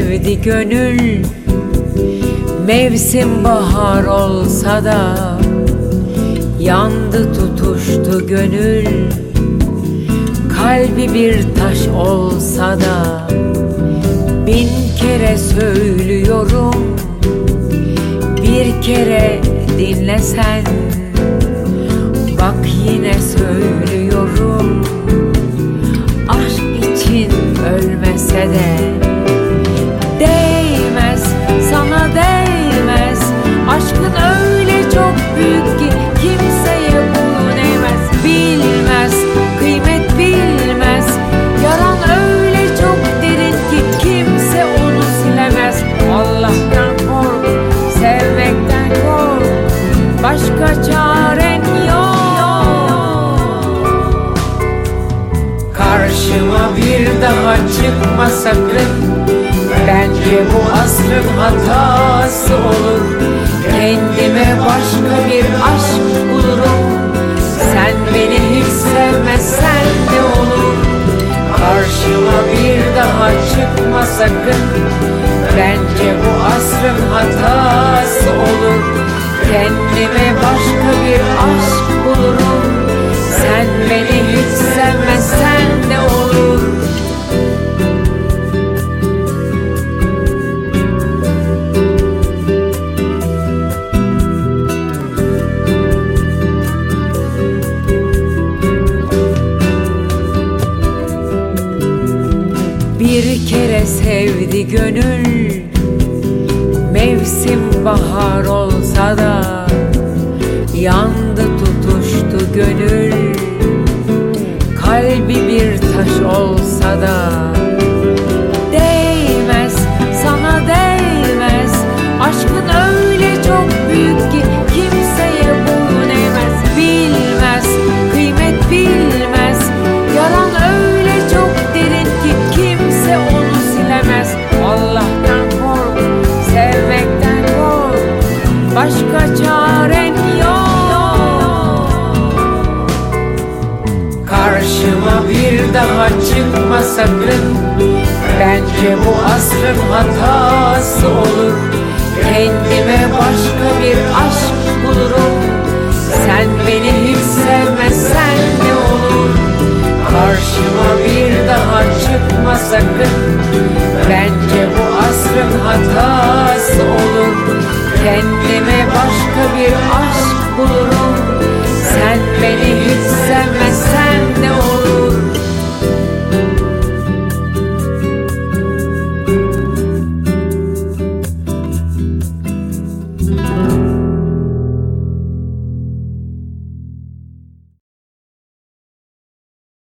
sevdi gönül. Mevsim bahar olsa da Yandı tutuştu gönül. Kalbi bir taş olsa da Bin kere söylüyorum. Bir kere dinlesen Bak yine söylüyorum daha çıkma sakın Bence bu asrın hatası olur. Kendime başka bir aşk bulurum. Sen beni hiç sevmezsen de olur? Karşıma bir daha çıkma sakın. Bence bu asrın hatası olur. Kendime başka bir aşk bulurum. Sen beni hiç sevmezsen Bir kere sevdi gönül. Mevsim bahar olsa da Yandı tutuştu gönül. Kalbi bir taş olsa da Karşıma bir daha çıkma sakın. Bence bu asrın hatası olur. Kendime başka bir aşk bulurum. Sen beni hiç sevmezsen ne olur? Karşıma bir daha çıkma sakın. Bence bu asrın hatası